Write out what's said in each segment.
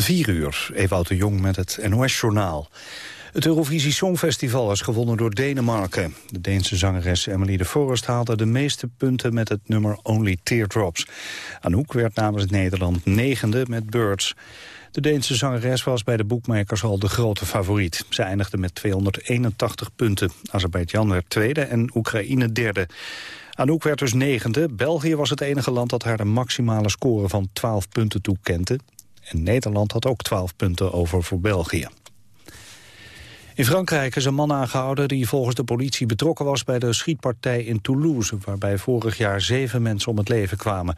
4 uur, Ewout de Jong met het NOS-journaal. Het Eurovisie Songfestival is gewonnen door Denemarken. De Deense zangeres Emily de Forest haalde de meeste punten met het nummer Only Teardrops. Anouk werd namens Nederland negende met Birds. De Deense zangeres was bij de boekmakers al de grote favoriet. Ze eindigde met 281 punten. Azerbeidzjan werd tweede en Oekraïne derde. Anouk werd dus negende. België was het enige land dat haar de maximale score van 12 punten toekende. En Nederland had ook 12 punten over voor België. In Frankrijk is een man aangehouden die volgens de politie betrokken was bij de schietpartij in Toulouse, waarbij vorig jaar zeven mensen om het leven kwamen.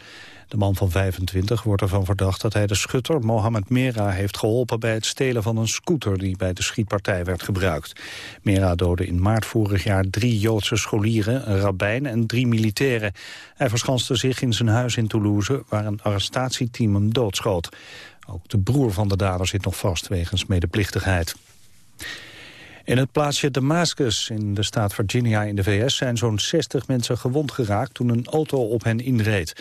De man van 25 wordt ervan verdacht dat hij de schutter Mohamed Mera heeft geholpen bij het stelen van een scooter die bij de schietpartij werd gebruikt. Mera doodde in maart vorig jaar drie Joodse scholieren, een rabbijn en drie militairen. Hij verschanste zich in zijn huis in Toulouse waar een arrestatieteam hem doodschoot. Ook de broer van de dader zit nog vast wegens medeplichtigheid. In het plaatsje Damascus in de staat Virginia in de VS zijn zo'n 60 mensen gewond geraakt toen een auto op hen inreed.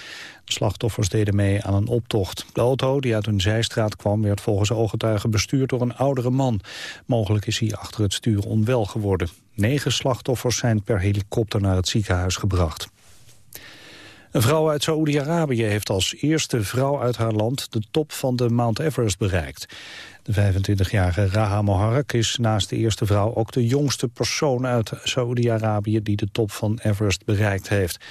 De slachtoffers deden mee aan een optocht. De auto die uit een zijstraat kwam werd volgens ooggetuigen bestuurd door een oudere man. Mogelijk is hij achter het stuur onwel geworden. Negen slachtoffers zijn per helikopter naar het ziekenhuis gebracht. Een vrouw uit Saoedi-Arabië heeft als eerste vrouw uit haar land de top van de Mount Everest bereikt. De 25-jarige Raha Moharek is naast de eerste vrouw ook de jongste persoon uit Saoedi-Arabië die de top van Everest bereikt heeft.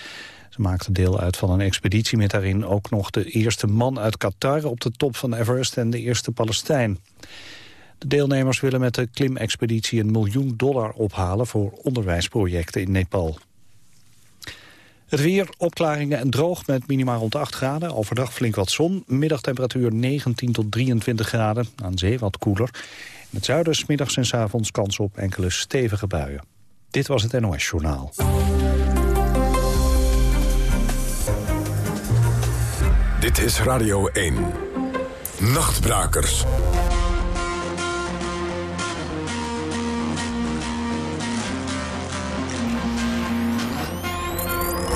Ze maakte deel uit van een expeditie met daarin ook nog de eerste man uit Qatar op de top van Everest en de eerste Palestijn. De deelnemers willen met de klimexpeditie een miljoen dollar ophalen voor onderwijsprojecten in Nepal. Het weer, opklaringen en droog met minimaal rond 8 graden. Overdag flink wat zon. Middagtemperatuur 19 tot 23 graden. Aan zee wat koeler. In het zuiden middags en s avonds kans op enkele stevige buien. Dit was het NOS Journaal. Dit is Radio 1. Nachtbrakers.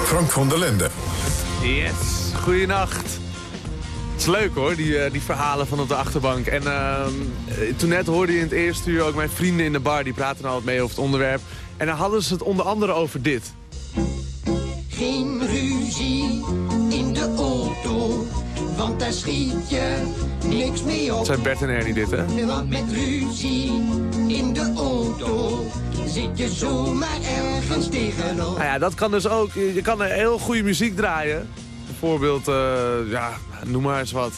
Frank van der Lende. Yes, goeienacht. Het is leuk hoor, die, eh, die verhalen van op de achterbank. En uh, toen net hoorde je in het eerste uur ook mijn vrienden in de bar... die praten altijd mee over het onderwerp. En dan hadden ze het onder andere over dit. Geen ruzie in de auto, want daar schiet je niks mee op. Het zijn Bert en Ernie dit, hè? Want met ruzie in de auto zit je zomaar ergens tegenop. Nou ja, dat kan dus ook. Je kan er heel goede muziek draaien. Bijvoorbeeld, uh, ja, noem maar eens wat.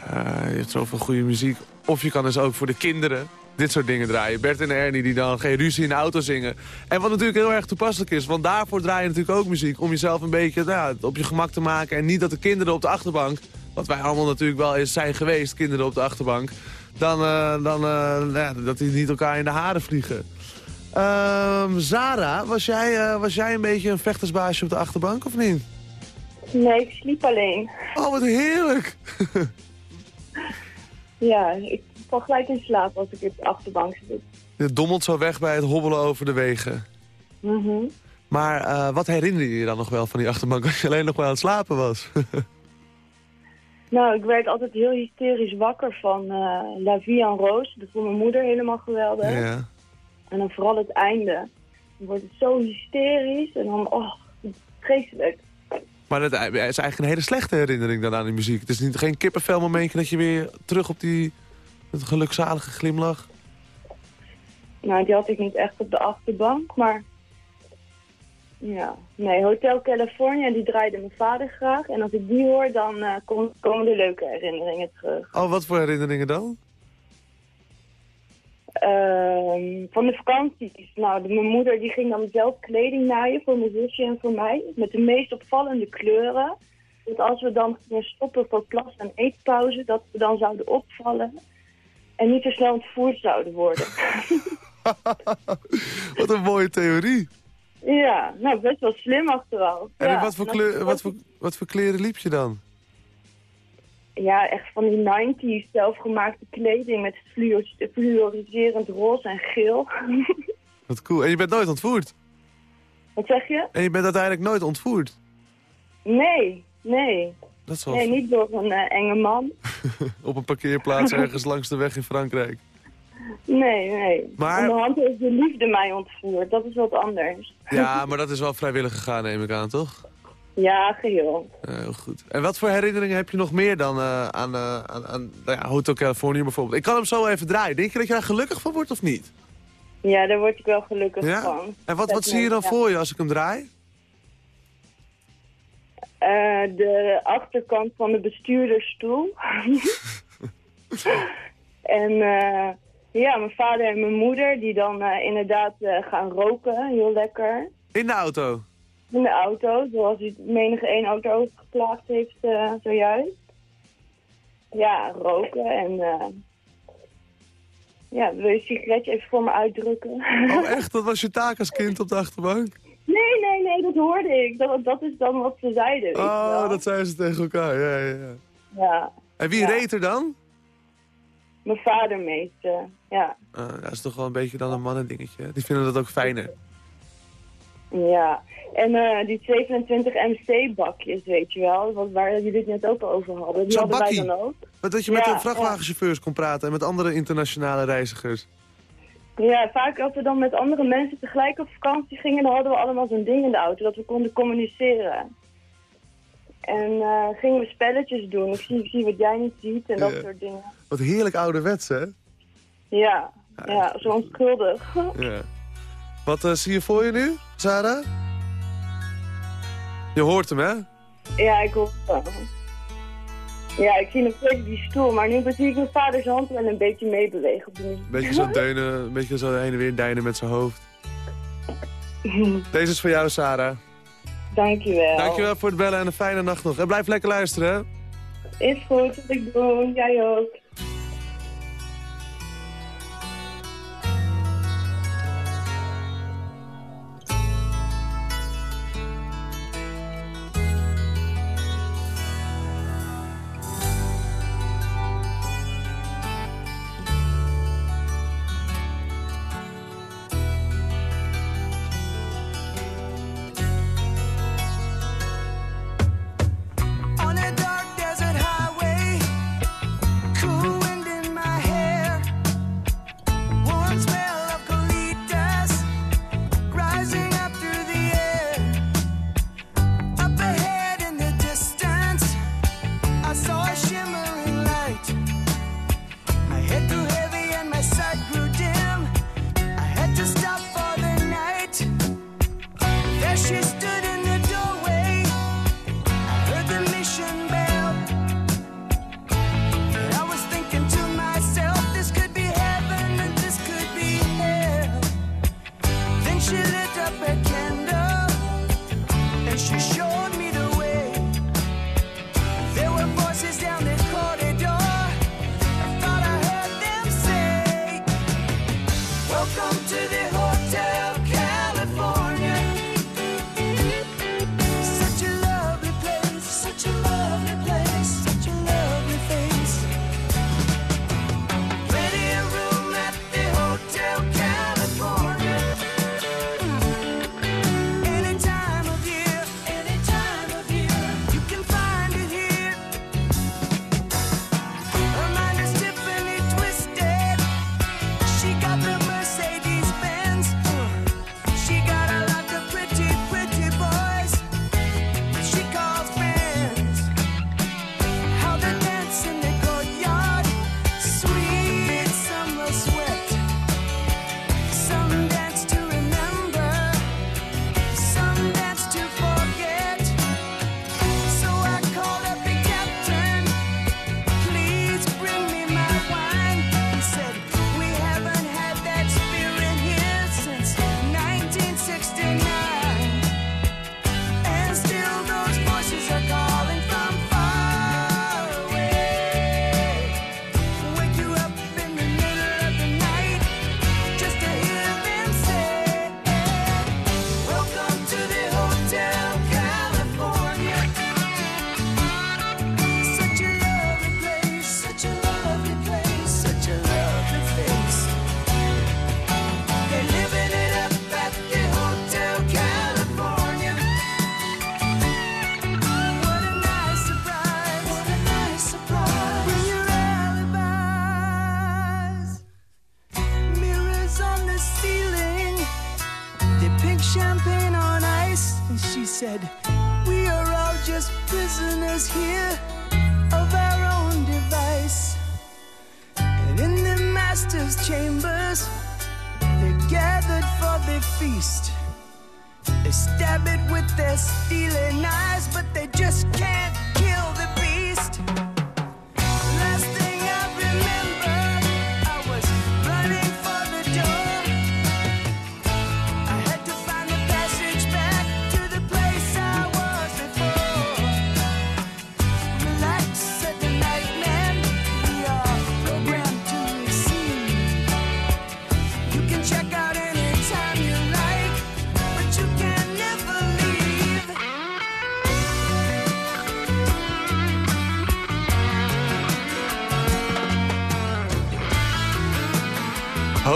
Uh, je hebt zoveel goede muziek. Of je kan dus ook voor de kinderen dit soort dingen draaien. Bert en Ernie die dan geen ruzie in de auto zingen. En wat natuurlijk heel erg toepasselijk is. Want daarvoor draai je natuurlijk ook muziek. Om jezelf een beetje nou, op je gemak te maken. En niet dat de kinderen op de achterbank... Wat wij allemaal natuurlijk wel eens zijn geweest, kinderen op de achterbank. Dan, uh, dan ja, dat die niet elkaar in de haren vliegen. Um, Zara, was jij, uh, was jij een beetje een vechtersbaasje op de achterbank of niet? Nee, ik sliep alleen. Oh, wat heerlijk. ja, ik val gelijk in slaap als ik op de achterbank zit. Je dommelt zo weg bij het hobbelen over de wegen. Mm Maar uh, wat herinner je je dan nog wel van die achterbank als je alleen nog maar aan het slapen was? nou, ik werd altijd heel hysterisch wakker van uh, La Vie en Rose. Dat vond mijn moeder helemaal geweldig. Ja. En dan vooral het einde. Dan wordt het zo hysterisch en dan, oh, vreselijk. Maar het is eigenlijk een hele slechte herinnering dan aan die muziek. Het is niet, geen kippenvel momentje dat je weer terug op die het gelukzalige glimlach? Nou, die had ik niet echt op de achterbank, maar... Ja, nee, Hotel California, die draaide mijn vader graag. En als ik die hoor, dan uh, komen de leuke herinneringen terug. Oh, wat voor herinneringen dan? Uh, van de vakanties. Nou, de, mijn moeder die ging dan zelf kleding naaien voor mijn zusje en voor mij. Met de meest opvallende kleuren. Dat als we dan gingen stoppen voor klas en eetpauze, dat we dan zouden opvallen. En niet zo snel ontvoerd zouden worden. wat een mooie theorie. Ja, nou best wel slim achteraf. En ja, wat, voor kleur, wat, voor, wat voor kleren liep je dan? ja, echt van die 90s zelfgemaakte kleding met fluoriserend roze en geel. Wat cool. En je bent nooit ontvoerd? Wat zeg je? En je bent uiteindelijk nooit ontvoerd? Nee, nee. Dat is wel... Nee, niet door een uh, enge man. Op een parkeerplaats ergens langs de weg in Frankrijk. Nee, nee. Maar- Onderhand heeft de liefde mij ontvoerd. Dat is wat anders. Ja, maar dat is wel vrijwillig gegaan, neem ik aan, toch? Ja, geheel. Eh, heel goed. En wat voor herinneringen heb je nog meer dan eh, aan, eh, aan, aan nou ja, Hotel California bijvoorbeeld? Ik kan hem zo even draaien. Denk je dat je daar gelukkig van wordt of niet? Ja, daar word ik wel gelukkig Ja? van. En wat, wat zie je dan ja. voor je als ik hem draai? Eh, de achterkant van de bestuurdersstoel. en eh, ja, mijn vader en mijn moeder die dan eh, inderdaad gaan roken. Heel lekker. In de auto? In de auto, zoals u menige één auto ook geplaagd heeft zojuist. Ja, roken en... ja, wil je een sigaretje even voor me uitdrukken? Oh echt? Dat was je taak als kind op de achterbank? Nee, nee, nee, dat hoorde ik. Dat, dat is dan wat ze zeiden. Oh, dat zeiden ze tegen elkaar. Ja, ja, ja. Ja, En wie Ja. reed er dan? mijn vader meeste, ja. Ah, dat is toch wel een beetje dan een mannendingetje. Die vinden dat ook fijner. Ja, en eh, die 27 MC-bakjes, weet je wel, wat, waar jullie het net ook over hadden, die hadden wij dan ook. Dat je met Ja, de vrachtwagenchauffeurs kon praten en met andere internationale reizigers. Ja, vaak als we dan met andere mensen tegelijk op vakantie gingen, dan hadden we allemaal zo'n ding in de auto, dat we konden communiceren. En eh, gingen we spelletjes doen, ik zie, ik zie wat jij niet ziet en dat Ja. soort dingen. Wat heerlijk ouderwets, hè? Ja, ja, zo onschuldig. Ja. Wat eh, zie je voor je nu, Sarah? Je hoort hem, hè? ja, ik hoor wel. Ja, ik zie nog steeds die stoel, maar nu zie ik mijn vaders hand wel een beetje meebewegen. Beetje zo deunen, een beetje zo heen en weer deinen met zijn hoofd. Deze is voor jou, Sarah. Dankjewel. Dankjewel voor het bellen en een fijne nacht nog. En blijf lekker luisteren, hè? Is goed, wat ik doe. Jij ook.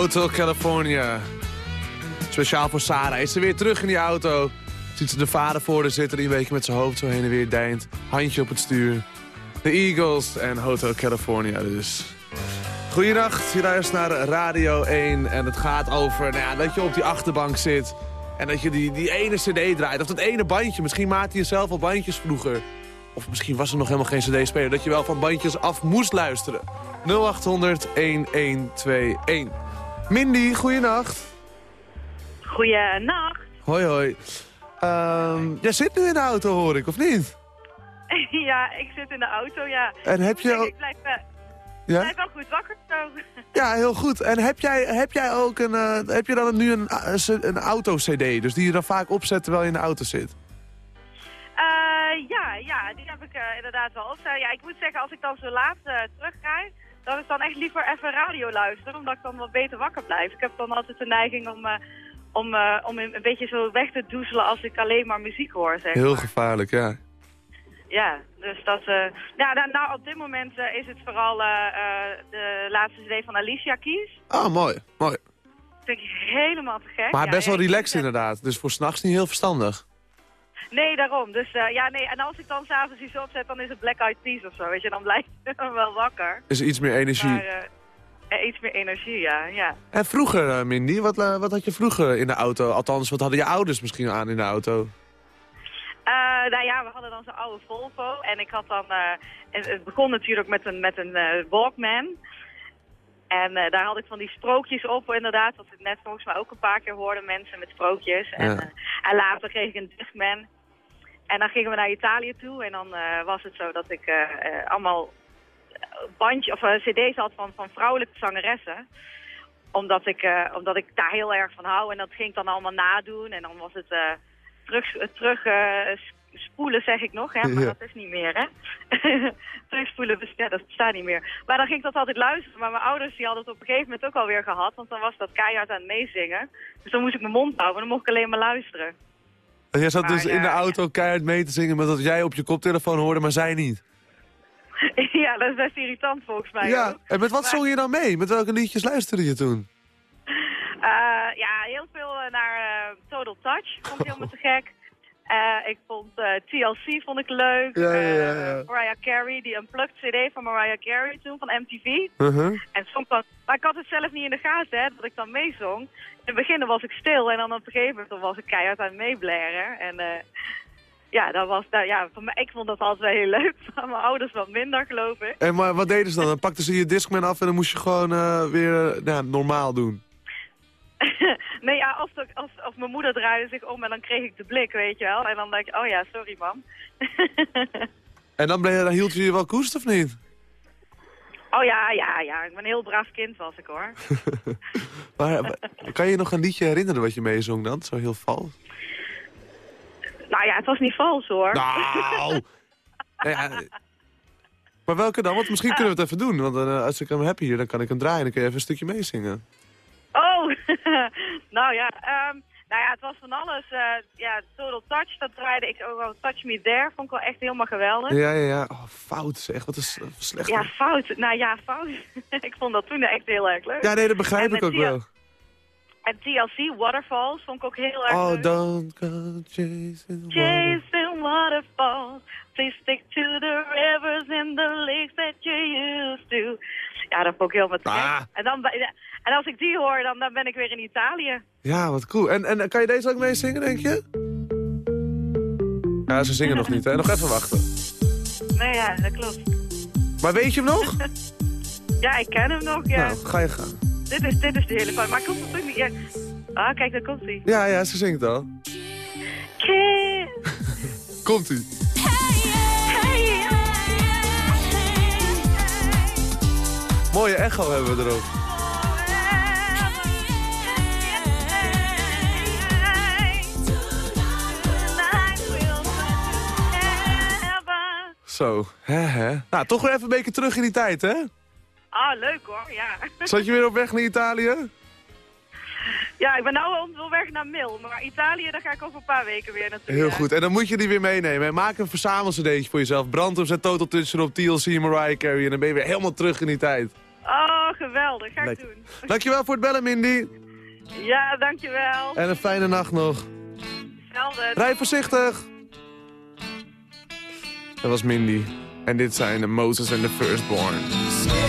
Hotel California. Speciaal voor Sarah. Is ze weer terug in die auto. Ziet ze de vader voor haar zitten die een beetje met zijn hoofd zo heen en weer deint. Handje op het stuur. De Eagles en Hotel California dus. Goedenacht, je luistert naar Radio 1 en het gaat over nou ja, dat je op die achterbank zit. En dat je die, die ene cd draait, of dat ene bandje. Misschien maakte je zelf al bandjes vroeger. Of misschien was er nog helemaal geen cd-speler. Dat je wel van bandjes af moest luisteren. 0800 1121. Mindy, goeienacht. Goeienacht. Hoi, hoi. Ehm, jij zit nu in de auto, hoor ik, of niet? ja, ik zit in de auto, ja. En heb je. Ik blijf, eh, Ja? blijf wel goed wakker zo. Ja, heel goed. En heb jij, heb jij ook een... eh, heb je dan nu een, eh, een auto-cd? Dus die je dan vaak opzet terwijl je in de auto zit? Ja, ja, die heb ik inderdaad wel opstaan. Ja, ik moet zeggen, als ik dan zo laat uh, terugrijd, dan is dan echt liever even radio luisteren, omdat ik dan wat beter wakker blijf. Ik heb dan altijd de neiging om, eh, om, eh, om een beetje zo weg te doezelen als ik alleen maar muziek hoor, zeg Heel maar. gevaarlijk, ja. Ja, dus dat... ja, nou, nou, op dit moment is het vooral de laatste cd van Alicia Keys. Ah, mooi. mooi. vind ik helemaal te gek. Maar Ja, best wel relaxed inderdaad. Dus voor s'nachts niet heel verstandig. Nee, daarom. Dus eh, ja, nee. En als ik dan s'avonds iets opzet, dan is het Black Eyed Peas of zo. Weet je, dan blijf ik wel wakker. Is er iets meer energie. Maar eh, eh, iets meer energie, ja. ja. En vroeger, Mindy, wat, wat had je vroeger in de auto? Althans, wat hadden je ouders misschien aan in de auto? Nou ja, we hadden dan zo'n oude Volvo. En ik had dan... eh, het, begon natuurlijk met een, met een Walkman. En daar had ik van die sprookjes op, inderdaad. Wat ik net volgens mij ook een paar keer hoorde, mensen met sprookjes. Ja. en later kreeg ik een Discman. En dan gingen we naar Italië toe. En dan eh, was het zo dat ik eh, allemaal bandje, of, cd's had van, van vrouwelijke zangeressen omdat ik, omdat ik daar heel erg van hou. En dat ging ik dan allemaal nadoen. En dan was het terug, terug spoelen, zeg ik nog. Hè? Maar Ja. dat is niet meer, hè? Terugspoelen bestaat, dat bestaat niet meer. Maar dan ging ik dat altijd luisteren. Maar mijn ouders die hadden het op een gegeven moment ook alweer gehad. Want dan was dat keihard aan het meezingen. Dus dan moest ik mijn mond houden. Dan mocht ik alleen maar luisteren. Jij zat Maar, dus in de auto keihard mee te zingen... met dat jij op je koptelefoon hoorde, maar zij niet. ja, dat is best irritant volgens mij. Ja, ook. en met wat Maar- zong je dan mee? Met welke liedjes luisterde je toen? Eh, ja, heel veel eh, naar eh, Total Touch. Vond ik helemaal te gek. Eh, ik vond eh, TLC vond ik leuk. Ja, ja, ja, Eh, ja. Mariah Carey, die Unplugged CD van Mariah Carey toen, van MTV. Uh-huh. En soms dan, maar ik had het zelf niet in de gaten, hè, dat ik dan meezong. In het begin was ik stil en dan op een gegeven moment was ik keihard aan het meeblaren. En ja, dat was, nou, ja voor mij, ik vond dat altijd wel heel leuk. Maar mijn ouders wat minder, geloof ik. En maar wat deden ze dan? Dan pakten ze je Discman af en dan moest je gewoon weer nou, normaal doen. nee, ja, of, de- of, of mijn moeder draaide zich om en dan kreeg ik de blik, weet je wel. En dan denk ik, oh ja, sorry mam. En dan, je, dan hield je je wel koest of niet? oh ja, ja, ja, ik ben een heel braaf kind was ik hoor. Maar, maar, kan je nog een liedje herinneren wat je meezong dan? Zo heel vals. nou ja, het was niet vals hoor. Nou! Ja, maar welke dan? Want misschien kunnen we het even doen. Want eh, als ik hem heb hier, dan kan ik hem draaien. Dan kun je even een stukje meezingen. Oh, nou ja, ehm, nou ja, het was van alles. eh, ja, Total Touch, dat draaide ik ook wel. Touch Me There, vond ik wel echt helemaal geweldig. Ja, ja, ja. Oh, fout zeg. Wat een s- slecht. Ja, fout. Nou ja, fout. ik vond dat toen echt heel erg leuk. Ja, nee, dat begrijp ik ook wel. En TLC, Waterfalls, vond ik ook heel erg Oh, leuk. don't go chasing. Chasing waterfalls, please stick to the rivers and the lakes that you used to. Ja, dat vond ik te gek. Ah. En, dan, en als ik die hoor, dan, dan ben ik weer in Italië. Ja, wat cool. En, en kan je deze ook meezingen, denk je? Ja, ze zingen nog niet, hè? Nog even wachten. Nee, ja, dat klopt. Maar weet je hem nog? Ja, ik ken hem nog, ja. Nou, ga je gaan. Dit, is, dit is de hele fout. Maar komt het ook niet... Ja. Ah, kijk, daar komt hij. Ja, ja, ze zingt al. Komt-ie. Mooie echo hebben we erop. Zo. Nou, toch weer even een beetje terug in die tijd, hè? Ah, leuk hoor, ja. Zat je weer op weg naar Italië? Ja, ik ben nou op weg naar Mil, maar Italië, daar ga ik over een paar weken weer naartoe. Heel goed. En dan moet je die weer meenemen. En maak een verzamelcd'tje voor jezelf. Brandums en Total Touch op TLC, Mariah Carey. En dan ben je weer helemaal terug in die tijd. Oh, geweldig. Ga ik Lekker. doen. Dankjewel voor het bellen, Mindy. Ja, dankjewel. En een fijne nacht nog. Hetzelfde. Rij voorzichtig. Dat was Mindy. En dit zijn de Moses and the Firstborn.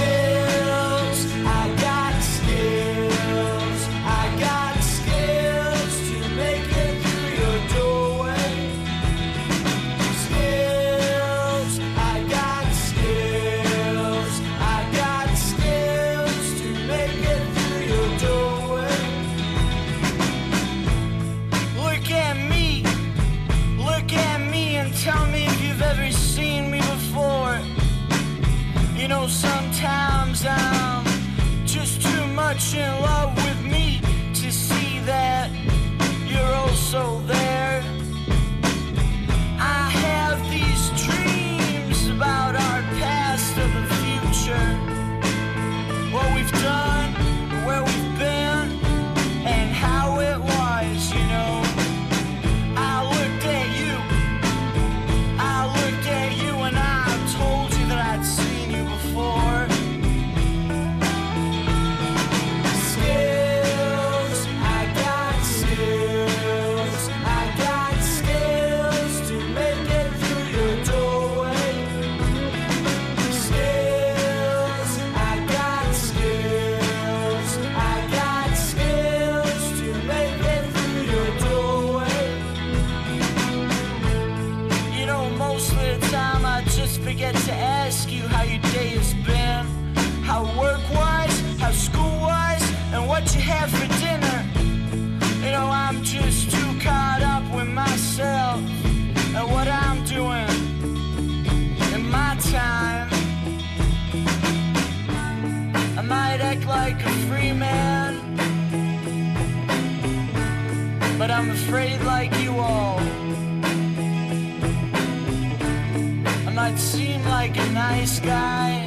sky.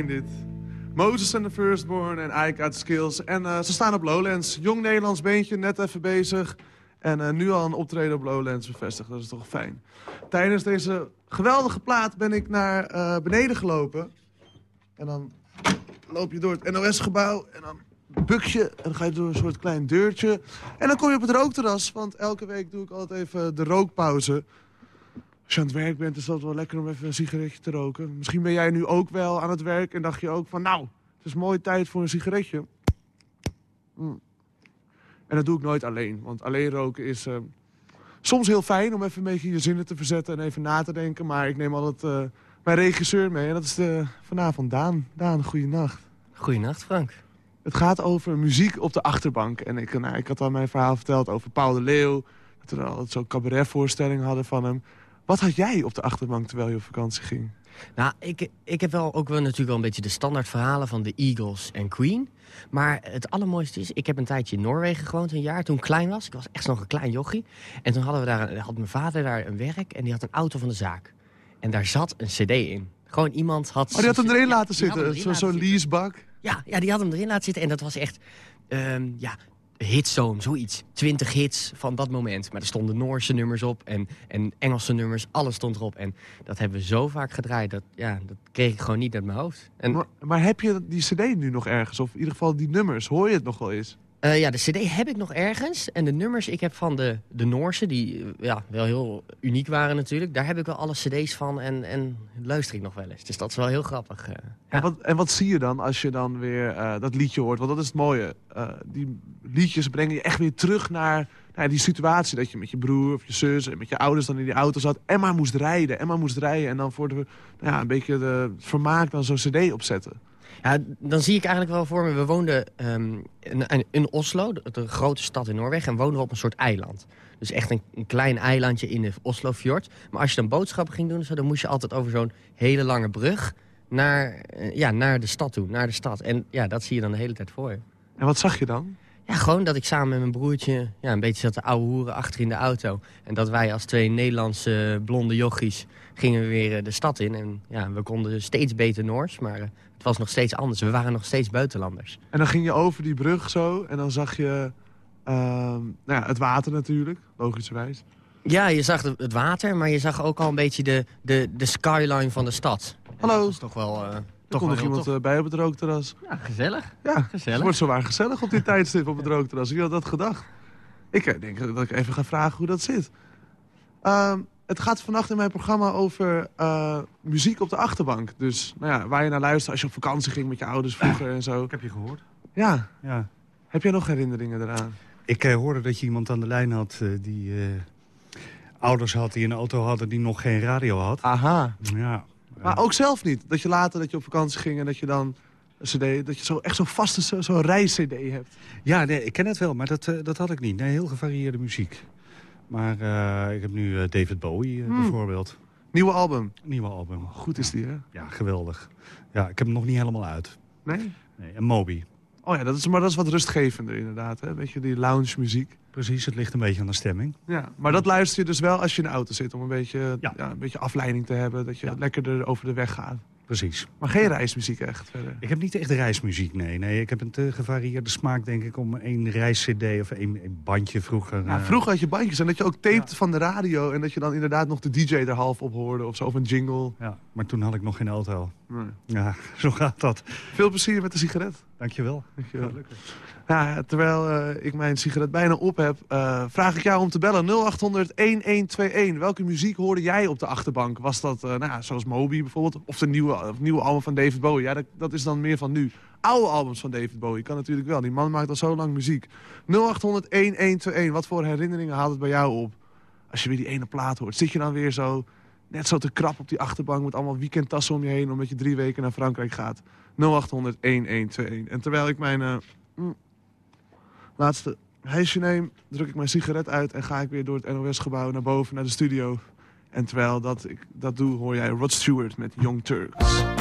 Dit. Moses and the Firstborn en I Got Skills. En eh, ze staan op Lowlands. Jong Nederlands beentje, net even bezig. En eh, nu al een optreden op Lowlands bevestigd. Dat is toch fijn. Tijdens deze geweldige plaat ben ik naar eh, beneden gelopen. En dan loop je door het NOS-gebouw en dan buk je en dan ga je door een soort klein deurtje. En dan kom je op het rookterras, want elke week doe ik altijd even de rookpauze. Als je aan het werk bent, is dat wel lekker om even een sigaretje te roken. Misschien ben jij nu ook wel aan het werk en dacht je ook van... nou, het is mooie tijd voor een sigaretje. Mm. En dat doe ik nooit alleen, want alleen roken is... eh, soms heel fijn om even een beetje je zinnen te verzetten en even na te denken. Maar ik neem altijd eh, mijn regisseur mee en dat is de, vanavond Daan. Daan, goeienacht. Goeienacht, Frank. Het gaat over muziek op de achterbank. En ik, nou, ik had al mijn verhaal verteld over Paul de Leeuw. Dat we altijd zo'n cabaretvoorstelling hadden van hem. Wat had jij op de achterbank terwijl je op vakantie ging? Nou, ik, ik heb wel ook wel natuurlijk wel een beetje de standaard verhalen van de Eagles en Queen. Maar het allermooiste is, ik heb een tijdje in Noorwegen gewoond, een jaar, toen ik klein was. Ik was echt nog een klein jochie. En toen hadden we daar, had mijn vader daar een werk en die had een auto van de zaak. En daar zat een cd in. Gewoon iemand had... Oh, die had hem erin laten zitten. Zo- Zo'n zitten. leasebak. Ja, ja, die had hem erin laten zitten. En dat was echt, ehm ja, hitzone, zoiets. Twintig hits van dat moment. Maar er stonden Noorse nummers op en, en Engelse nummers. Alles stond erop. En dat hebben we zo vaak gedraaid. Dat, ja, dat kreeg ik gewoon niet uit mijn hoofd. En Maar, maar heb je die cd nu nog ergens? Of in ieder geval die nummers? Hoor je het nog wel eens? Eh, ja, de cd heb ik nog ergens. En de nummers, ik heb van de, de Noorse, die eh, ja, wel heel uniek waren natuurlijk. Daar heb ik wel alle cd's van en, en luister ik nog wel eens. Dus dat is wel heel grappig. eh. Ja. En, wat, en wat zie je dan als je dan weer dat liedje hoort? Want dat is het mooie. Die liedjes brengen je echt weer terug naar, naar die situatie. Dat je met je broer of je zus en met je ouders dan in die auto zat. En maar moest rijden. En maar moest rijden. En dan voor de, nou ja, een beetje de vermaak dan zo'n cd opzetten. Ja, dan zie ik eigenlijk wel voor me. We woonden ehm, in, in Oslo, de, de grote stad in Noorwegen. En woonden we op een soort eiland. Dus echt een, een klein eilandje in de Oslofjord. Maar als je dan boodschappen ging doen, zo, dan moest je altijd over zo'n hele lange brug naar, eh, ja, naar de stad toe. Naar de stad. En ja, dat zie je dan de hele tijd voor je. En wat zag je dan? Ja, gewoon dat ik samen met mijn broertje ja, een beetje zat te ouwe hoeren achter in de auto. En dat wij als twee Nederlandse blonde jochies gingen we weer eh, de stad in. En ja, we konden steeds beter Noors, maar eh, het was nog steeds anders. We waren nog steeds buitenlanders. En dan ging je over die brug zo. En dan zag je ehm, nou ja, het water natuurlijk. Logischerwijs. Ja, je zag de- het water, maar je zag ook al een beetje de, de, de skyline van de stad. Hallo. Dat is toch wel... eh Er nog iemand tof. eh, bij op het rookterras. Ja, gezellig. Ja, Gezellig. het wordt zowaar gezellig op dit tijdstip op het rookterras. Wie had dat gedacht? Ik eh, denk dat ik even ga vragen hoe dat zit. Ehm, het gaat vannacht in mijn programma over eh, muziek op de achterbank. Dus nou ja, waar je naar luistert als je op vakantie ging met je ouders vroeger en zo. Ik heb je gehoord. Ja, Ja. heb jij nog herinneringen eraan? Ik eh, hoorde dat je iemand aan de lijn had eh, die eh, ouders had die een auto hadden die nog geen radio had. Aha. Ja. Maar ook zelf niet. Dat je later dat je op vakantie ging en dat je dan een cd... dat je zo, echt zo'n vaste zo- zo'n reis-cd hebt. Ja, nee, ik ken het wel, maar dat, eh, dat had ik niet. Nee, heel gevarieerde muziek. Maar eh, ik heb nu eh, David Bowie eh, Hmm. bijvoorbeeld. Nieuwe album. Nieuwe album. Goed is die, hè? Ja, geweldig. Ja, ik heb hem nog niet helemaal uit. Nee? Nee, en Moby. Oh ja, dat is, maar dat is wat rustgevender inderdaad. Hè? Weet je, die lounge muziek. Precies, het ligt een beetje aan de stemming. Ja, maar dat luister je dus wel als je in de auto zit. Om een beetje, ja. Ja. een beetje afleiding te hebben. Dat je Ja. lekker er over de weg gaat. Precies. Maar geen reismuziek echt verder. Ik heb niet echt reismuziek, nee. nee. Ik heb een te gevarieerde smaak, denk ik, om één reis-cd of één, één bandje vroeger. Ja, eh, vroeger had je bandjes en dat je ook tapte van de radio. En dat je dan inderdaad nog de DJ er half op hoorde. Of zo, of een jingle. Ja, maar toen had ik nog geen auto. Nee. Ja, zo gaat dat. Veel plezier met de sigaret. Dankjewel. Dankjewel. Terwijl eh, ik mijn sigaret bijna op heb, eh, vraag ik jou om te bellen. 0800-1121. Welke muziek hoorde jij op de achterbank? Was dat, eh, nou zoals Moby bijvoorbeeld? Of de nieuwe, of nieuwe album van David Bowie? Ja, dat, dat is dan meer van nu. Oude albums van David Bowie kan natuurlijk wel. Die man maakt al zo lang muziek. 0800-1121. Wat voor herinneringen haalt het bij jou op? Als je weer die ene plaat hoort. Zit je dan weer zo, net zo te krap op die achterbank... met allemaal weekendtassen om je heen... omdat je drie weken naar Frankrijk gaat? 0800-1121. En terwijl ik mijn... Laatste hijsje neem, druk ik mijn sigaret uit en ga ik weer door het NOS-gebouw naar boven, naar de studio. En terwijl dat ik dat doe, hoor jij Rod Stewart met Young Turks.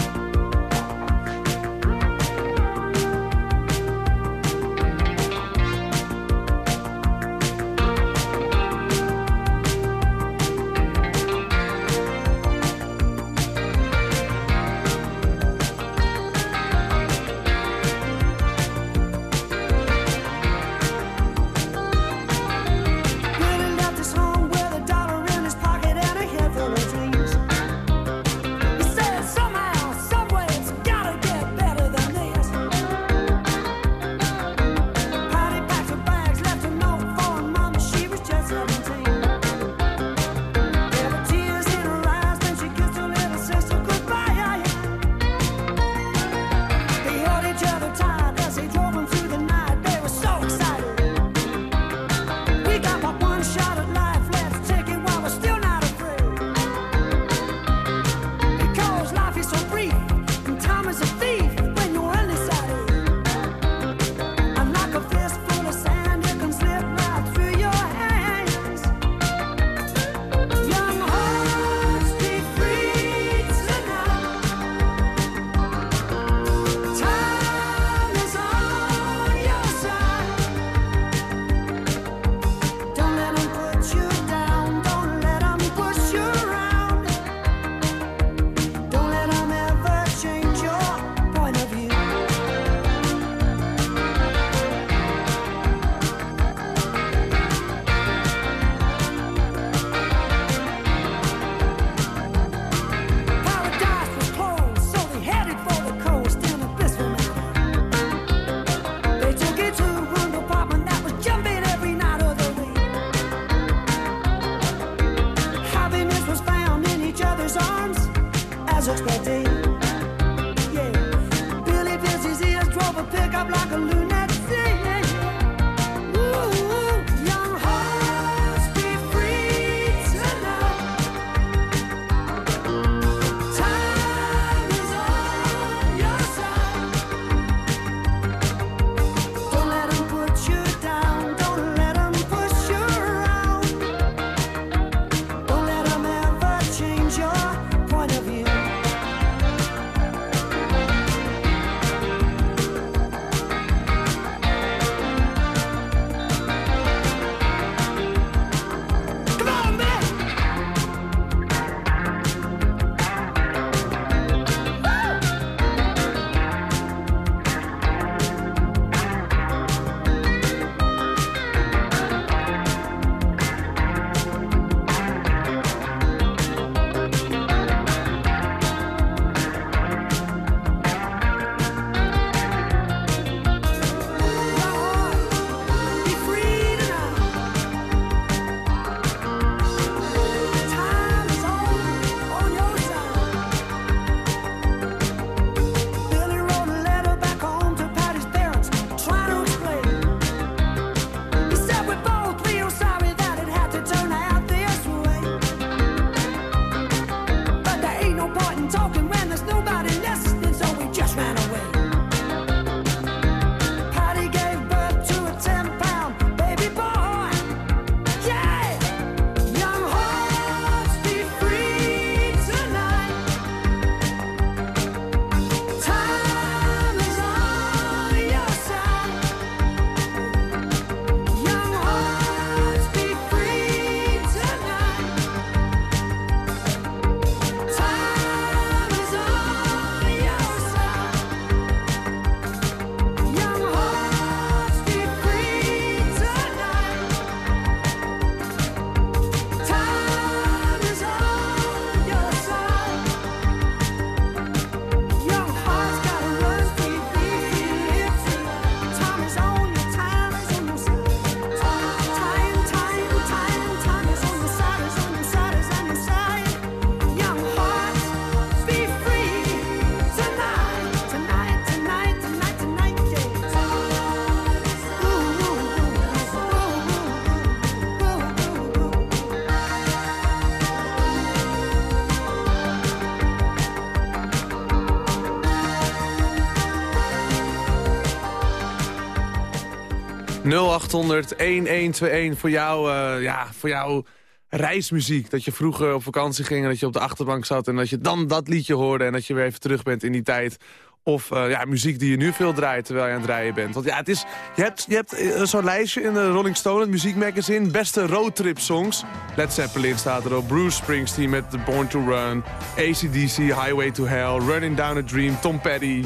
0800 1121 voor jou, uh, ja, voor jou reismuziek. Dat je vroeger op vakantie ging en dat je op de achterbank zat... en dat je dan dat liedje hoorde en dat je weer even terug bent in die tijd. Of uh, ja, muziek die je nu veel draait terwijl je aan het rijden bent. Want ja, het is, je hebt, je hebt uh, zo'n lijstje in de Rolling Stone, het muziekmagazine. Beste roadtrip songs. Led Zeppelin staat erop. Bruce Springsteen met The Born to Run. ACDC, Highway to Hell. Running Down a Dream, Tom Petty.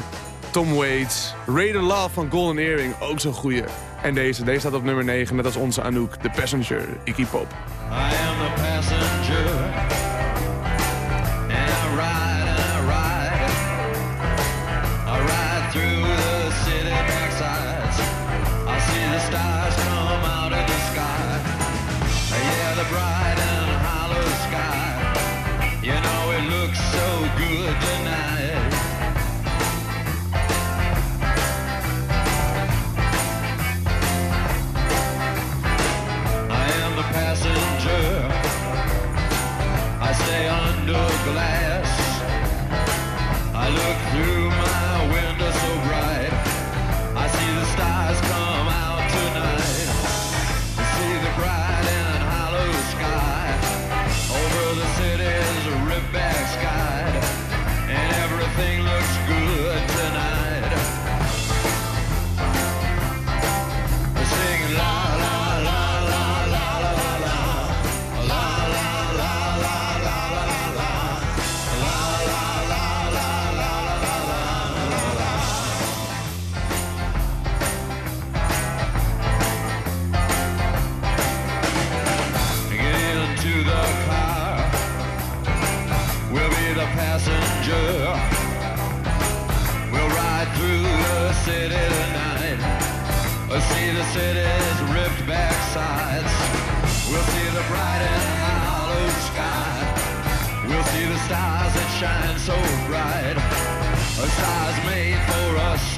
Tom Waits. Raider Love van Golden Earring, ook zo'n goeie. En deze, deze staat op nummer 9, net als onze Anouk, The Passenger, Iggy Pop. I am the passenger. Shine so bright. A stars made for us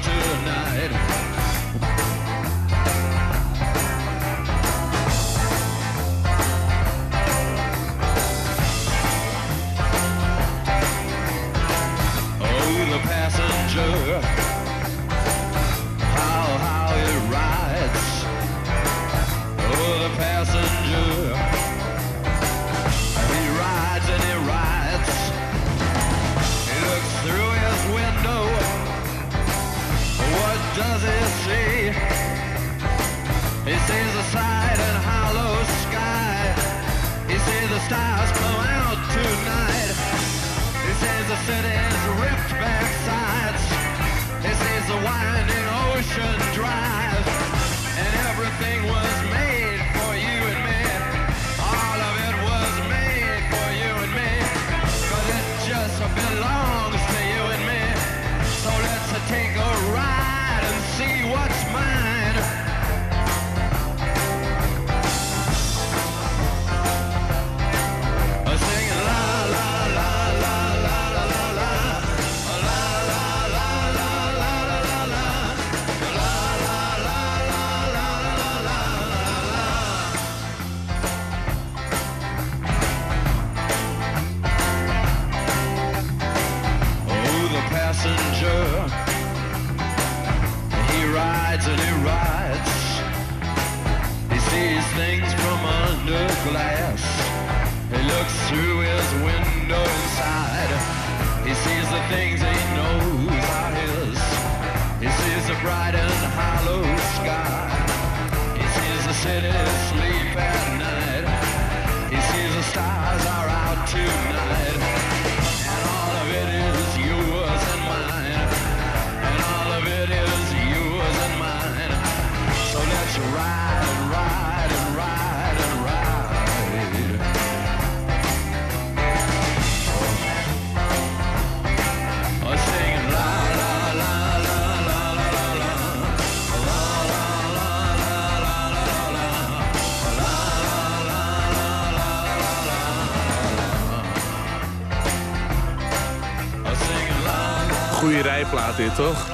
Goeie rijplaat dit, toch?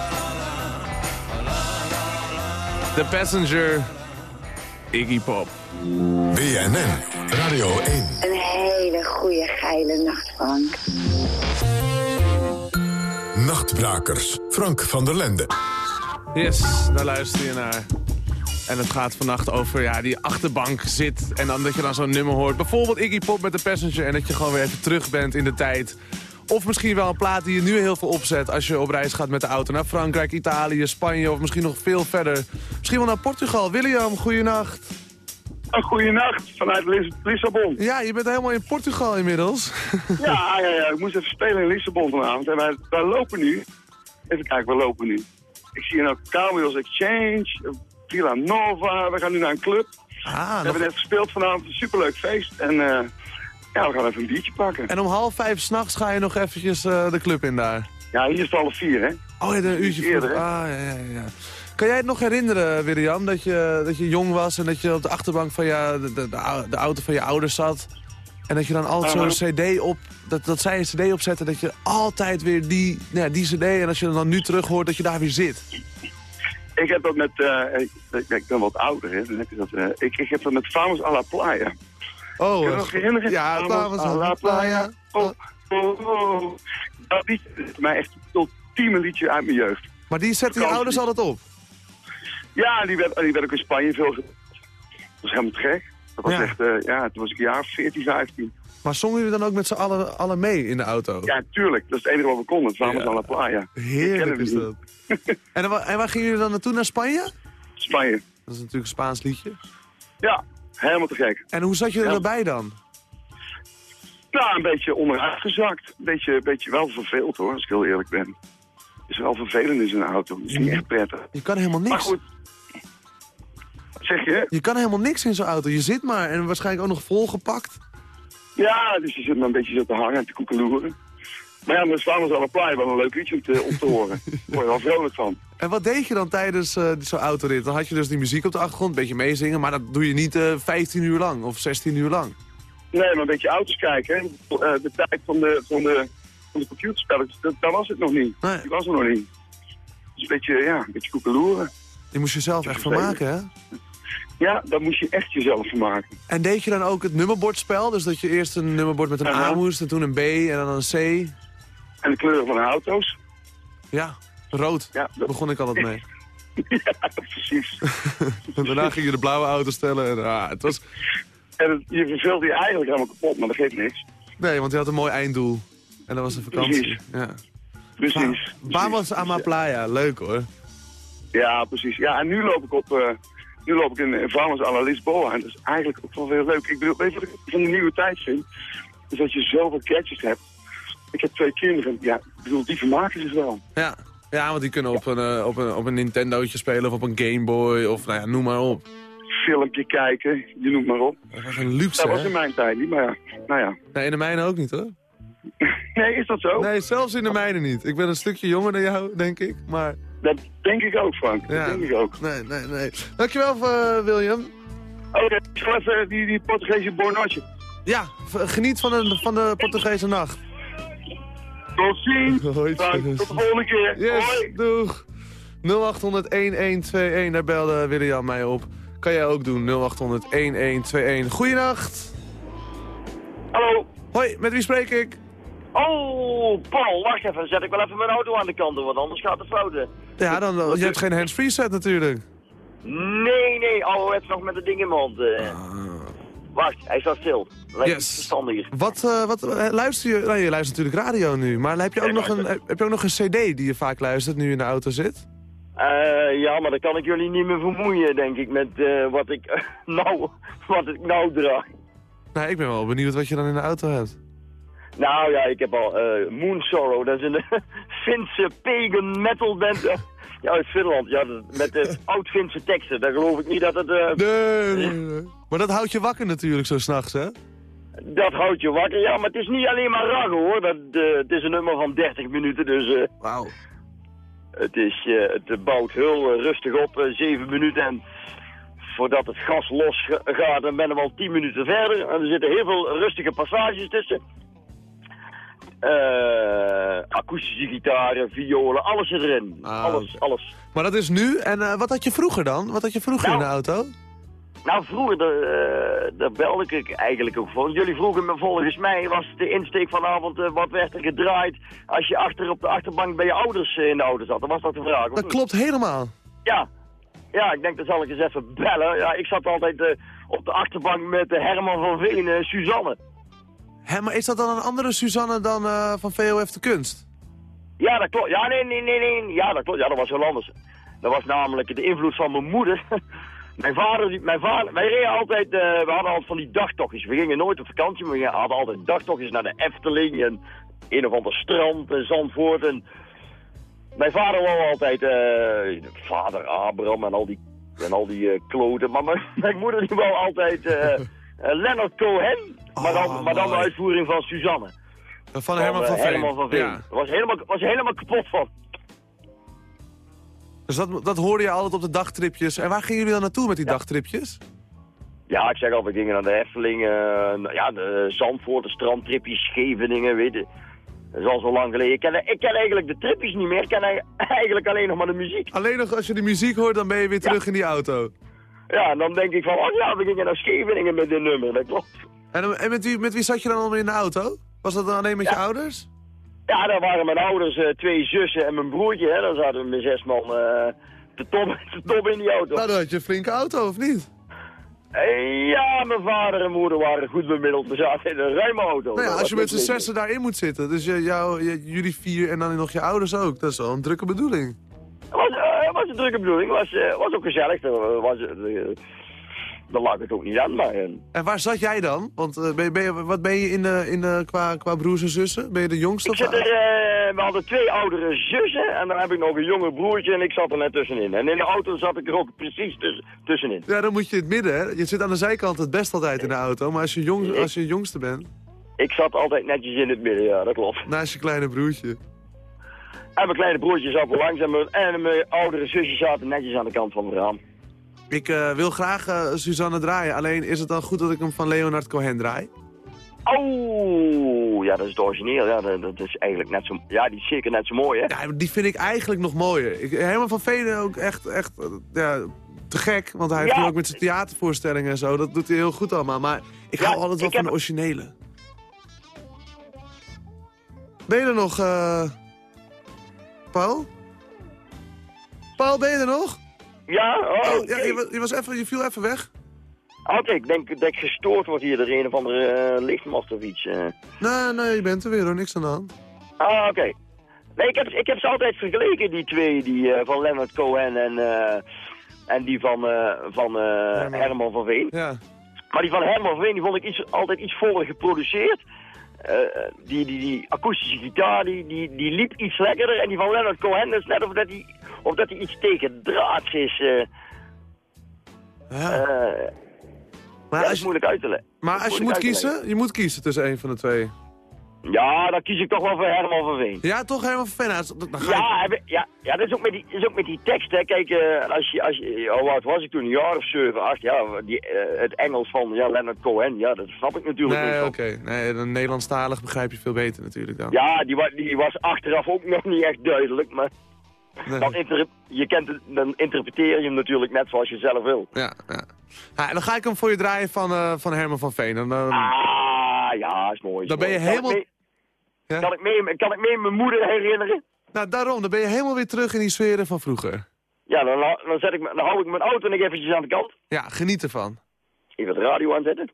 The Passenger, Iggy Pop. BNN Radio 1. Een hele goede geile nacht, Frank. Nachtbrakers. Frank van der Lende. Yes, daar luister je naar. En het gaat vannacht over ja, die achterbank zit en dan dat je dan zo'n nummer hoort. Bijvoorbeeld Iggy Pop met de Passenger en dat je gewoon weer even terug bent in de tijd. Of misschien wel een plaat die je nu heel veel opzet als je op reis gaat met de auto naar Frankrijk, Italië, Spanje of misschien nog veel verder. Misschien wel naar Portugal. William, goeienacht. Een goede nacht vanuit Lis- Lissabon. Ja, je bent helemaal in Portugal inmiddels. Ja, ja, ja, ik moest even spelen in Lissabon vanavond. En wij, wij lopen nu. Even kijken, we lopen nu. Ik zie nou Cowboys Exchange, Villa Nova. We gaan nu naar een club. Ah, we hebben net gespeeld vanavond, een superleuk feest. En eh, ja, we gaan even een biertje pakken. En om half vijf s'nachts ga je nog eventjes eh, de club in daar. Ja, hier is het half vier, hè? Oh ja, een uurtje Eerder, vroeg. Ah, ja, ja, ja. Kan jij het nog herinneren, William, dat je, dat je jong was en dat je op de achterbank van je, de, de, de, au- de auto van je ouders zat? En dat je dan altijd zo'n cd op, dat, dat zij een cd opzetten, dat je altijd weer die, nou ja, die cd, en als je dan nu terug hoort, dat je daar weer zit. Ik heb dat met, eh, ik, ben wat ouder, hè? Dan heb je dat, eh, ik, ik heb dat met Famous à la Playa. Oh? Ja, a la playa. Oh, oh, oh. Dat liedje is mij echt het ultieme liedje uit mijn jeugd. Maar die zetten je ouders altijd op? Ja, die werd, die werd ook in Spanje veel Dat was helemaal te gek. Dat was Ja. echt, eh, ja, toen was ik een jaar of 14, 15. Maar zongen jullie dan ook met z'n allen, allen mee in de auto? Ja, tuurlijk. Dat is het enige wat we konden. Het Vamos Ja. playa. Heerlijk is dat. en, en waar gingen jullie dan naartoe? Naar Spanje? Spanje. Dat is natuurlijk een Spaans liedje. Ja, helemaal te gek. En hoe zat je er Ja. erbij dan? Nou, een beetje onderuit gezakt. Een beetje, beetje wel verveeld hoor, als ik heel eerlijk ben. Het is wel vervelend in zo'n auto. Het is niet echt prettig. Je kan helemaal Maar niks. goed. Wat zeg je? Je kan helemaal niks in zo'n auto. Je zit maar en waarschijnlijk ook nog volgepakt. Ja, dus je zit maar een beetje zo te hangen en te koekeloeren. Maar ja, Vamos à la playa wel een leuk liedje om te, om te horen. Daar word je wel vrolijk van. En wat deed je dan tijdens eh, zo'n autorit? Dan had je dus die muziek op de achtergrond, een beetje meezingen. Maar dat doe je niet eh 15 uur lang of 16 uur lang. Nee, maar een beetje auto's kijken. hè. Eh, de tijd van de, van de, van de computerspelletjes, dat, dat was het nog niet. Nee. Die was er nog niet. Dus een beetje, ja, een beetje koekeloeren. Je moest jezelf echt vervelend. vermaken, hè? Ja, daar moest je echt jezelf van maken. En deed je dan ook het nummerbordspel? Dus dat je eerst een nummerbord met een A moest en toen een B en dan een C. En de kleuren van de auto's. Ja, rood. Ja, dat- begon ik altijd mee. ja, precies. Daarna ging je de blauwe auto stellen. En, ah, het was... En het- je verveelde je eigenlijk helemaal kapot, maar dat geeft niks. Nee, want je had een mooi einddoel. En dat was de vakantie. Precies. Ja. Precies. Vamos a ma playa. Leuk hoor. Ja, precies. Ja, en nu loop ik op, eh, nu loop ik in, Vamos à la Lisboa. En dat is eigenlijk ook wel weer leuk. Ik bedoel, weet je wat ik van de nieuwe tijd vind? Is dat je zoveel gadgets hebt. Ik heb twee kinderen. Ja, ik bedoel, die vermaken zich wel. Ja. ja, want die kunnen op een, eh, op, een, op een Nintendootje spelen of op een Game Boy of nou ja, noem maar op. Filmpje kijken, je noemt maar op. Dat was een luxe, Dat was in mijn tijd niet, maar ja. Nou ja. Nee, in de mijne ook niet, hoor. Nee, is dat zo? Nee, zelfs in de mijne niet. Ik ben een stukje jonger dan jou, denk ik, maar... Dat denk ik ook, Frank. Dat Ja. denk ik ook. Nee, nee, nee. Dankjewel, uh, William. Oké, ik zal even die, die Portugese bornotje. Ja, geniet van de, van de Portugese nacht. Tot ziens. Hoi, Frank, tot de volgende keer. Yes, Hoi. doeg. 0800-1121, daar belde William mij op. Kan jij ook doen, 0800-1121. Goeienacht. Hallo. Hoi, met wie spreek ik? Oh, Paul, wacht even. Zet ik wel even mijn auto aan de kant doen, want anders gaat het fouten. Ja, dan, je hebt geen hands-free set natuurlijk. Nee, nee, ouderwets nog met het ding in mijn hand. eh. Wacht, hij staat stil. Lijkt Yes. Wat, eh, wat eh, luister je? Nou, je luistert natuurlijk radio nu, maar heb je ook, nog een, heb je ook nog een cd die je vaak luistert nu je in de auto zit? Eh, ja, maar dan kan ik jullie niet meer vermoeien, denk ik, met wat, ik, nou, wat ik nou draag. Nou, ik ben wel benieuwd wat je dan in de auto hebt. Nou ja, ik heb al Moon Sorrow, dat is een Finse pagan metal band. ja, uit Finland, ja, met de oud-Finse teksten. Daar geloof ik niet dat het... eh, Nee, nee, nee. Maar dat houdt je wakker natuurlijk zo s'nachts, hè? Dat houdt je wakker. Ja, maar het is niet alleen maar raggen hoor. Dat, eh, het is een nummer van 30 minuten, dus... eh, Wauw. Het, is, eh, het bouwt heel rustig op, eh, 7 minuten. En voordat het gas los ga- gaat, dan ben je al 10 minuten verder. En er zitten heel veel rustige passages tussen. Akoestische gitaren, violen, alles zit erin. Alles, alles. Maar dat is nu. En wat had je vroeger dan? Wat had je vroeger Nou. in de auto? Nou, vroeger, daar, eh, daar belde ik eigenlijk ook voor. Jullie vroegen me volgens mij, was de insteek vanavond, eh, wat werd er gedraaid als je achter op de achterbank bij je ouders eh, in de auto zat? Dat was dat de vraag, Dat klopt helemaal. Ja. Ja, ik denk dat zal ik eens even bellen. Ja, ik zat altijd op de achterbank met Herman van Veen, eh, Suzanne. Hè, maar is dat dan een andere Suzanne dan van VOF de Kunst? Ja, dat klopt. Ja, nee, nee, nee, nee. Ja, dat klopt. Ja, dat was heel anders. Dat was namelijk de invloed van mijn moeder. mijn vader, die- mijn vader, wij reden altijd, eh, we hadden altijd van die dagtochtjes. We gingen nooit op vakantie, maar we hadden altijd dagtochtjes naar de Efteling en een of ander strand en Zandvoort. En mijn vader wou altijd, eh, vader Abraham en al die, en al die eh, kloten. Maar mijn, mijn moeder die wou altijd Leonard Cohen, maar dan, maar dan de uitvoering van Suzanne. Van Herman van Veen. Herman van Veen. Ja. Was helemaal, was helemaal kapot van. Dus dat, dat hoorde je altijd op de dagtripjes. En waar gingen jullie dan naartoe met die dagtripjes? Ja, ik zeg al, we gingen naar de Efteling, eh, nou ja, de Zandvoort, de strandtripjes, Scheveningen, weet je. Dat is al zo lang geleden. Ik ken, ik ken eigenlijk de tripjes niet meer, ik ken eigenlijk alleen nog maar de muziek. Alleen nog als je de muziek hoort, dan ben je weer terug in die auto. Ja, en dan denk ik van, oh ja, we gingen naar Scheveningen met dit nummer, dat klopt. En met, wie, met wie zat je dan allemaal in de auto? Was dat dan alleen met je ouders? Ja, daar waren mijn ouders, eh, twee zussen en mijn broertje, hè. Dan zaten we met zes man eh te top, te top in die auto. Nou, dan had je een flinke auto, of niet? Eh, ja, mijn vader en moeder waren goed bemiddeld. We zaten in een ruime auto. Nou ja, als je was met z'n zessen daarin moet zitten. Dus je, jou, je- jullie vier en dan nog je ouders ook. Dat is wel een drukke bedoeling. Het was, was een drukke bedoeling, was, eh, was ook gezellig. Was, eh, daar lag het ook niet aan, maar... eh, En waar zat jij dan? Want eh, ben je, ben je- wat ben je in, in qua, qua broers en zussen? Ben je de jongste? ik zit er, eh, we hadden twee oudere zussen en dan heb ik nog een jonger broertje en ik zat er net tussenin. En in de auto zat ik er ook precies tuss- tussenin. Ja, dan moet je in het midden, hè? Je zit aan de zijkant het best altijd in de auto. Maar als je, jong, als je jongste bent, Ik zat altijd netjes in het midden, ja, dat klopt. naast je kleine broertje. En mijn kleine broertje zat er langs en mijn, en mijn oudere zusje zaten netjes aan de kant van het raam. Ik eh, wil graag eh, Suzanne draaien. Alleen is het dan goed dat ik hem van Leonard Cohen draai? Oh, ja, dat is het origineel. Ja, dat, dat is eigenlijk net zo... Ja, die is zeker net zo mooi, hè? Ja, die vind ik eigenlijk nog mooier. Ik, Herman van Veen ook echt, echt eh, ja, te gek. Want hij heeft Ja. nu ook met zijn theatervoorstellingen en zo. Dat doet hij heel goed allemaal. Maar ik Ja, hou altijd wel van heb- de originele. Ben je er nog, Paul? Paul, ben je er nog? Ja, oh, Oh, ja, je, wa- je, was even, je viel even weg. Oké, ik denk dat ik gestoord word hier door een of andere eh, lichtmast of iets. eh. Nee, nee, je bent er weer hoor. Niks aan de hand. Ah, oké. Nee, ik heb, ik heb ze altijd vergeleken, die twee, die eh, van Leonard Cohen en, eh, en die van, eh, van eh, Herman. van Veen. Ja. Maar die van Herman van Veen, die vond ik iets, altijd iets voller geproduceerd. Eh, die, die, die akoestische gitaar, die, die, die liep iets lekkerder. En die van Leonard Cohen, dat is net of dat hij, of dat hij iets tegen draads is. eh Ja. eh, Maar ja, als is moeilijk uit te leggen. maar als je moet kiezen, je moet kiezen tussen een van de twee. Ja, dan kies ik toch wel voor Herman van Veen. Ja, toch Herman van Veen. Nou, Dan ga ik- Ja, ik- ja, ja dat, is ook met die, is ook met die tekst. Hè. Kijk, eh, als je, als je, oh, wat was ik toen, een jaar of zeven, acht, ja, die, het Engels van ja, Leonard Cohen, ja, dat snap ik natuurlijk Nee, niet. oké. Nee, dan Nederlandstalig begrijp je veel beter natuurlijk dan. Ja, die, wa- die was achteraf ook nog niet echt duidelijk, maar. Dan, je kent het, dan interpreteer je hem natuurlijk net zoals je zelf wil. Ja, ja. Ja, dan ga ik hem voor je draaien van, eh, van Herman van Veen. Dan, eh, Ah, ja, is mooi. is Dan ben je mooi. Kan ik helemaal- mee- Ja? Kan, ik mee, kan ik mee mijn moeder herinneren? Nou, daarom. Dan ben je helemaal weer terug in die sferen van vroeger. Ja, dan, dan, zet ik, dan hou ik mijn auto nog eventjes aan de kant. Ja, geniet ervan. Even de radio aanzetten.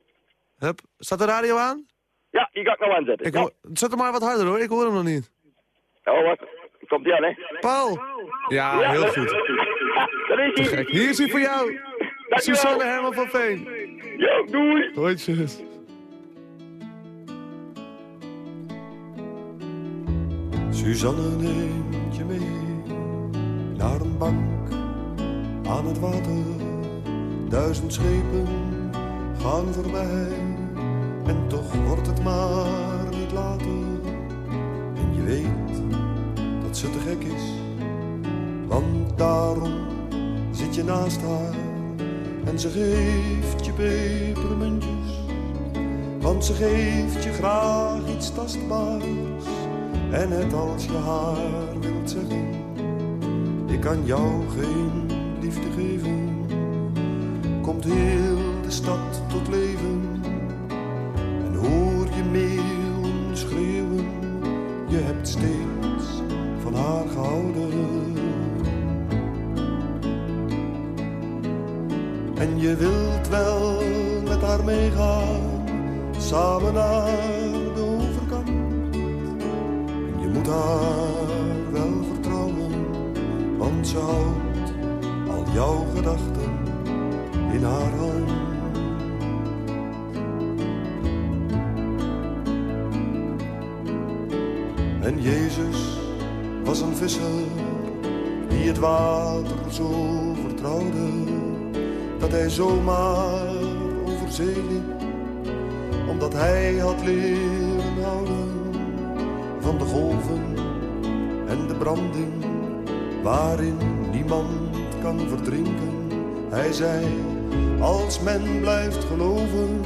Hup. Staat de radio aan? Ja, die ga ik nou aanzetten. Ik Ja. hoor, zet hem maar wat harder hoor, ik hoor hem nog niet. Oh, wat? Komt die aan, hè? Paul! Ja, Ja, heel goed. Dat is hij. Hier is hij voor jou. Dankjewel. Susanne Herman van Veen. Yo, doei. Hoi, Suzanne neemt je mee naar een bank aan het water. Duizend schepen gaan voorbij en toch wordt het maar niet later. En je weet ze te gek is, want daarom zit je naast haar en ze geeft je pepermuntjes. Want ze geeft je graag iets tastbaars en net als je haar wilt zeggen, ik kan jou geen liefde geven, komt heel de stad tot leven. En hoor je meeuwen schreeuwen, je hebt steeds gehouden. En je wilt wel met haar meegaan, samen naar de overkant. En je moet haar wel vertrouwen, want ze houdt al jouw gedachten in haar hand. En Jezus was een visser die het water zo vertrouwde dat hij zomaar over zee liep, omdat hij had leren houden van de golven en de branding waarin niemand kan verdrinken. Hij zei, als men blijft geloven,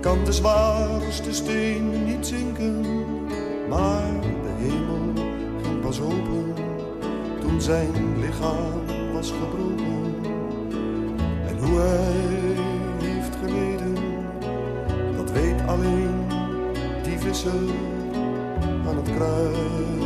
kan de zwaarste steen niet zinken, maar de hemel pas open toen zijn lichaam was gebroken. En hoe hij heeft geleden, dat weet alleen die visser aan het kruis.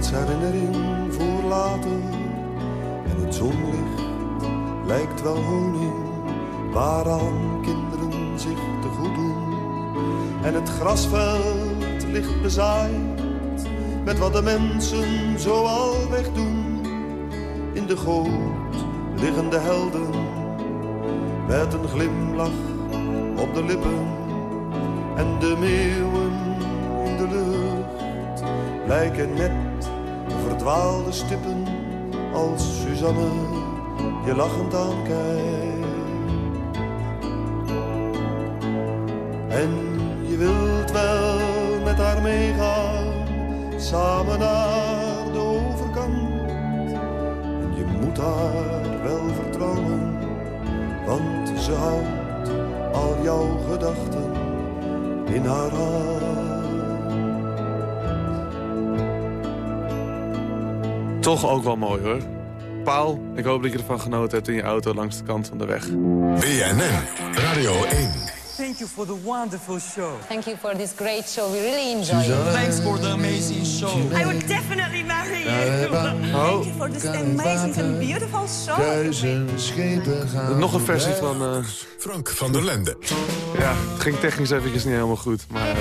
Als herinnering voor later. En het zonlicht lijkt wel honing, waaraan kinderen zich te goed doen. En het grasveld ligt bezaaid, met wat de mensen zoal wegdoen. In de goot liggen de helden, met een glimlach op de lippen. En de meeuwen in de lucht lijken net verdwaalde stippen als Suzanne je lachend aankijkt. En je wilt wel met haar meegaan, samen naar de overkant. En je moet haar wel vertrouwen, want ze houdt al jouw gedachten in haar hand. Toch ook wel mooi hoor. Paul, ik hoop dat je ervan genoten hebt in je auto langs de kant van de weg. BNN Radio 1. Thank you for the wonderful show. Thank you for this great show. We really enjoyed it. Thanks for the amazing show. I would definitely marry you. Thank you for this amazing and beautiful show. Schepen gaan. Nog een versie van... eh, Frank van der Lende. Ja, het ging technisch eventjes niet helemaal goed. Maar eh,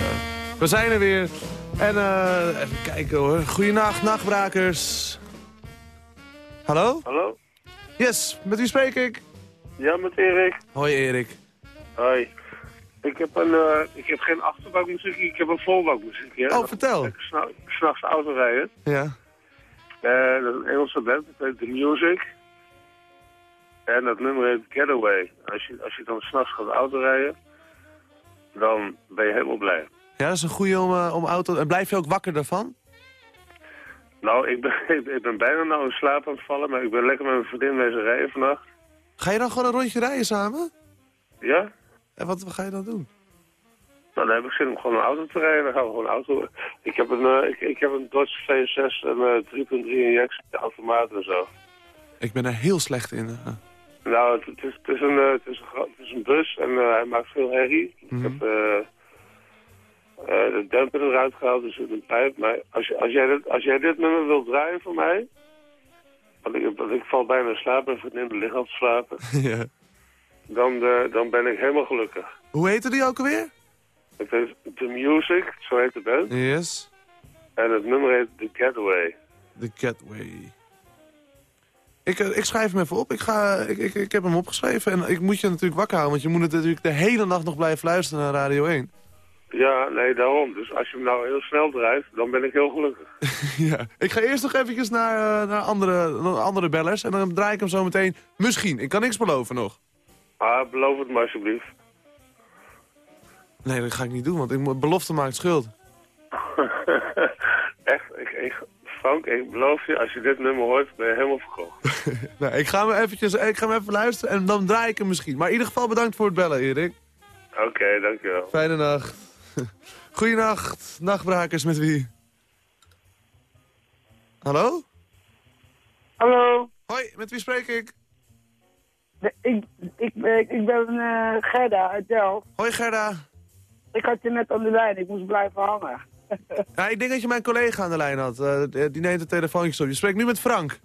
we zijn er weer. En eh, even kijken hoor. Goedenacht, nachtbrakers. Hallo? Hallo? Yes, met wie spreek ik? Ja, met Erik. Hoi Erik. Hoi. Ik heb, een, eh, ik heb geen achterbakmuziek, ik heb een volbakmuziek. Ja? Oh, vertel. Ik s'na- s'nachts auto rijden. Ja. Eh, dat is een Engelse band, dat heet The Music. En dat nummer heet Getaway. Als je, als je dan s'nachts gaat auto rijden, dan ben je helemaal blij. Ja, dat is een goede om, eh, om auto... En blijf je ook wakker daarvan? Nou, ik ben, ik ben bijna nou in slaap aan het vallen, maar ik ben lekker met mijn vriendin wezen rijden vannacht. Ga je dan gewoon een rondje rijden samen? Ja? En wat, wat ga je dan doen? Nou, dan heb ik zin om gewoon een auto te rijden. Dan gaan we gewoon een auto. Ik heb een, eh, ik, ik heb een Dodge V6 en eh 3.3 injectie, automaat en zo. Ik ben er heel slecht in. eh. Nou, het, het is, het, is een, eh, het, is een, gro- het is een bus en hij maakt veel herrie. Ik heb eh, eh, de demper eruit gehaald, dus een pijp. Maar als, als, jij dit, als jij dit nummer wilt draaien voor mij... Want ik, want ik val bijna in slaap en vriendin ligt aan te slapen. ja. Dan, eh, dan ben ik helemaal gelukkig. Hoe heette die ook alweer? Het is The Music, zo heet de band. Yes. En het nummer heet The Getaway. The Getaway. Ik, eh, ik schrijf hem even op. Ik, ga, ik, ik, ik heb hem opgeschreven. En ik moet je natuurlijk wakker houden. Want je moet het natuurlijk de hele nacht nog blijven luisteren naar Radio 1. Ja, nee, daarom. Dus als je hem nou heel snel draait, dan ben ik heel gelukkig. ja. Ik ga eerst nog eventjes naar, eh, naar andere, naar andere bellers. En dan draai ik hem zo meteen. Misschien. Ik kan niks beloven nog. Ah, beloof het maar alsjeblieft. Nee, dat ga ik niet doen. Want ik moet, belofte maakt schuld. ik, ik, Frank, ik beloof je, als je dit nummer hoort, ben je helemaal verkocht. Nou, ik, ga hem eventjes, ik ga hem even luisteren en dan draai ik hem misschien. Maar in ieder geval bedankt voor het bellen, Erik. Oké, dankjewel. Fijne nacht. Goeienacht, nachtbrakers met wie? Hallo? Hallo. Hoi, met wie spreek ik? Ik, ik, ik, ik ben eh, Gerda uit Delft. Hoi Gerda. Ik had je net aan de lijn, ik moest blijven hangen. Ja, ik denk dat je mijn collega aan de lijn had. Eh, die neemt het telefoontje op. Je spreekt nu met Frank.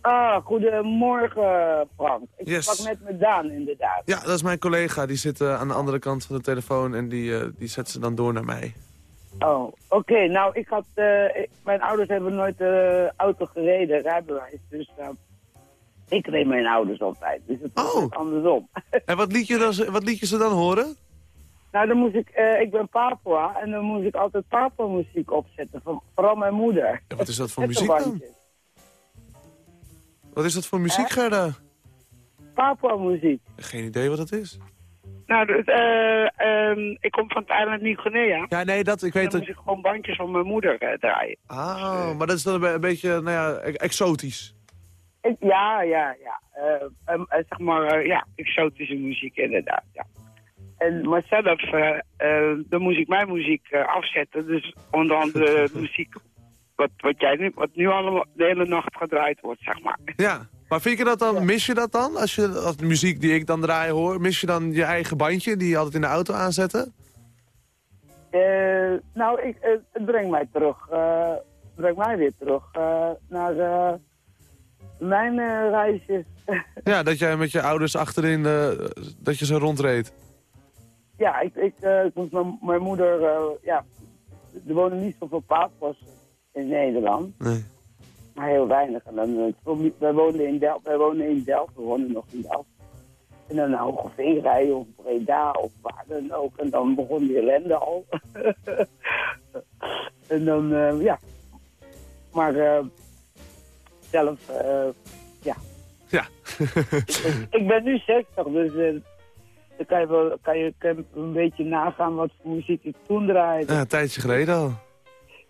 Ah, goedemorgen Frank. Ik Yes. sprak net met Daan inderdaad. Ja, dat is mijn collega. Die zit eh, aan de andere kant van de telefoon en die, eh, die zet ze dan door naar mij. Oh, oké. Nou, ik had, eh, ik- mijn ouders hebben nooit auto gereden, rijbewijs. Dus eh, ik reed mijn ouders altijd. Dus het was net andersom. En wat liet, je dan, wat liet je ze dan horen? Nou, dan moest ik, ik ben Papua en dan moest ik altijd Papua muziek opzetten. Voor, vooral mijn moeder. Ja, wat is dat voor muziek dan? Wat is dat voor muziek, Gerda? Papua muziek. Geen idee wat het is. Nou, dus, eh, ehm, ik kom van het eiland Nieuw-Guinea. Ja, nee, dat, ik weet Dan dat... moest ik gewoon bandjes van mijn moeder eh, draaien. Ah, maar dat is dan een, be- een beetje, nou ja, e- exotisch. Ik- ja, ja, ja. Eh, ehm, eh, zeg maar, eh, ja, exotische muziek inderdaad, ja. En, maar zelf, eh, eh, dan moest ik mijn muziek eh, afzetten. Dus onder andere muziek wat, wat, jij nu, wat nu allemaal de hele nacht gedraaid wordt, zeg maar. Ja, maar vind je dat dan, mis je dat dan? Als je als de muziek die ik dan draai hoor, mis je dan je eigen bandje die je altijd in de auto aanzette? Eh, nou, ik, eh, het brengt mij terug, eh, brengt mij weer terug naar mijn reisjes. Ja, dat jij met je ouders achterin, dat je ze rondreed. ja, ik, ik, ik moest mijn, mijn moeder, ja, er wonen niet zoveel papa's in Nederland. Nee. Maar heel weinig. En dan, eh, wij woonden in Delft, wij wonen in Delft, we wonen nog in Delft. En dan naar Hogeveen rijden of Breda of waar dan ook. En dan begon die ellende al. en dan, eh, ja. Maar eh, zelf, ja. Ja. Ik ben nu 60, dus dan kan je, wel, kan, je, kan je een beetje nagaan wat voor muziek ik toen draaide. Ja, een tijdje geleden al.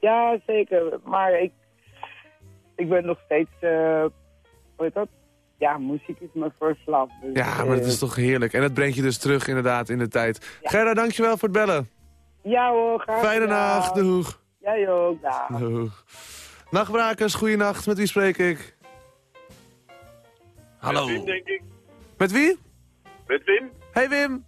Ja, zeker. Maar ik, ik ben nog steeds, eh hoe heet dat? Ja, muziek is mijn first love. Dus, Ja, maar het is eh, toch heerlijk. En dat brengt je dus terug inderdaad in de tijd. Gerda, dankjewel voor het bellen. Ja hoor, graag Fijne nacht, doeg. Jij ook, dag. Doeg. Nachtbrakers, goeienacht. Met wie spreek ik? Hallo. Met Wim, denk ik. Met wie? Met Wim? Hey Wim.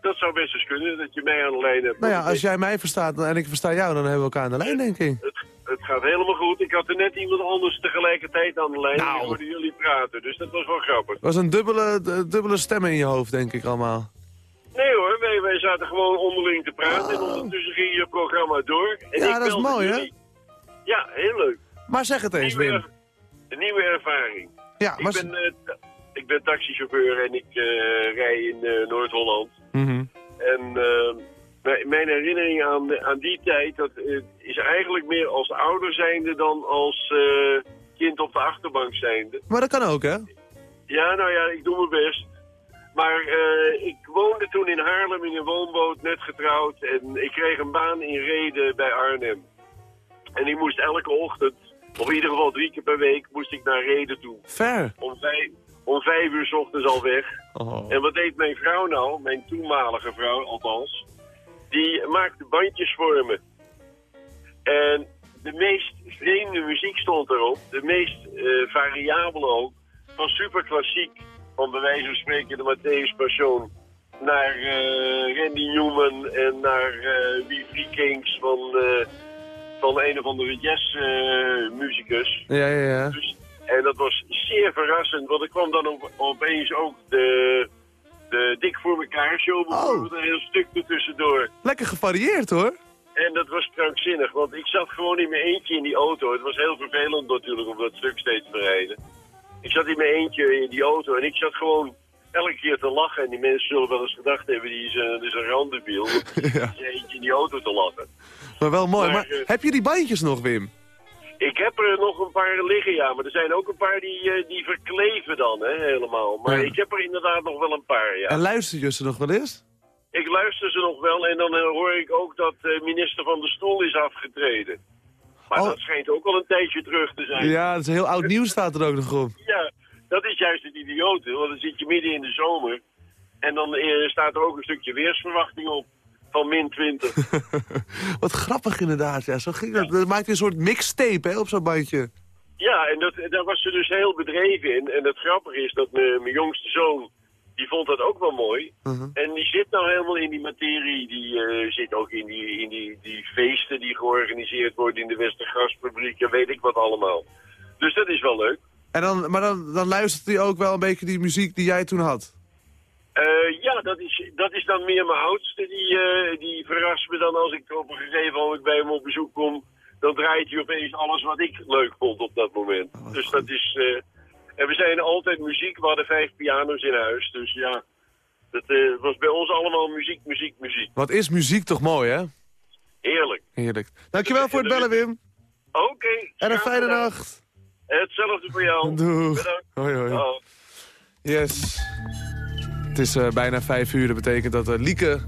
Dat zou best eens kunnen, dat je mij aan de lijn hebt. Nou ja, als jij mij verstaat en ik versta jou, dan hebben we elkaar aan de lijn, denk ik. Het, het gaat helemaal goed. Ik had er net iemand anders tegelijkertijd aan de lijn. Nou. En ik hoorde jullie praten, dus dat was wel grappig. Het was een dubbele, dubbele stemmen in je hoofd, denk ik allemaal. Nee hoor, wij, wij zaten gewoon onderling te praten. En ondertussen ging je programma door. En. Ja, ik dat is mooi, hè? Ja, heel leuk. Maar zeg het eens, Wim. Een nieuwe ervaring. Ja, ik, maar... ben, eh, ik ben taxichauffeur en ik eh, rij in eh, Noord-Holland. Mhm. En eh, mijn- mijn herinnering aan, aan die tijd, dat eh, is eigenlijk meer als ouder zijnde dan als eh, kind op de achterbank zijnde. Maar dat kan ook, hè? Ja, nou ja, ik doe mijn best. Maar eh, ik woonde toen in Haarlem in een woonboot, net getrouwd. En ik kreeg een baan in Reden bij Arnhem. En ik moest elke ochtend, of in ieder geval drie keer per week, moest ik naar Reden toe. Ver. Om vijf, om vijf uur 's ochtends al weg. Oh. En wat deed mijn vrouw nou, mijn toenmalige vrouw althans, die maakte bandjes voor me. En de meest vreemde muziek stond erop, de meest eh, variabele ook, van superklassiek, van bij wijze van spreken de Matthäus Passion, naar eh, Randy Newman en naar Free Kings van, eh, van een of andere jazzmuzikus. Ja, ja, ja. Dus, en dat was zeer verrassend, want er kwam dan op, opeens ook de, de Dik voor elkaar show bijvoorbeeld een heel stuk ertussendoor. Lekker gevarieerd, hoor. En dat was krankzinnig, want ik zat gewoon in mijn eentje in die auto. Het was heel vervelend natuurlijk om dat stuk steeds te rijden. Ik zat in mijn eentje in die auto en ik zat gewoon elke keer te lachen. En die mensen zullen wel eens gedacht hebben, die is een, die is een randebiel. Ja. Eentje in die auto te lachen. Maar wel mooi. Maar, Maar eh, heb je die bandjes nog, Wim? Ik heb er nog een paar liggen, ja. Maar er zijn ook een paar die, eh, die verkleven dan, hè, helemaal. Maar Ja. ik heb er inderdaad nog wel een paar, ja. En luister je ze nog wel eens? Ik luister ze nog wel en dan eh, hoor ik ook dat eh, minister van de Stoel is afgetreden. Maar Oh. dat schijnt ook al een tijdje terug te zijn. Ja, dat is heel oud nieuws staat er ook nog op. Ja, dat is juist het idiote, want dan zit je midden in de zomer. En dan staat er ook een stukje weersverwachting op van min 20. Wat grappig inderdaad, ja. Zo ging dat. Dat maakt een soort mixtape hè, op zo'n bandje. ja, en dat, daar was ze dus heel bedreven in. En het grappige is dat mijn jongste zoon, die vond dat ook wel mooi. En die zit nou helemaal in die materie. Die eh, zit ook in, die, in die, die feesten die georganiseerd worden in de Westergasfabriek. En weet ik wat allemaal. Dus dat is wel leuk. En dan, maar dan, dan luistert hij ook wel een beetje die muziek die jij toen had. Eh, ja, dat is, dat is dan meer mijn oudste. Die, eh, die verrast me dan als ik op een gegeven moment bij hem op bezoek kom. Dan draait hij opeens alles wat ik leuk vond op dat moment. dus dat is... eh, en we zijn altijd muziek. We hadden vijf piano's in huis. Dus ja, dat was bij ons allemaal muziek, muziek, muziek. Wat is muziek toch mooi, hè? Heerlijk. Heerlijk. Dankjewel voor het bellen, Wim. Oké. En een fijne nacht. Hetzelfde voor jou. Doeg. Bedankt. Hoi, hoi. Yes. Het is eh, bijna vijf uur. Dat betekent dat uh, Lieke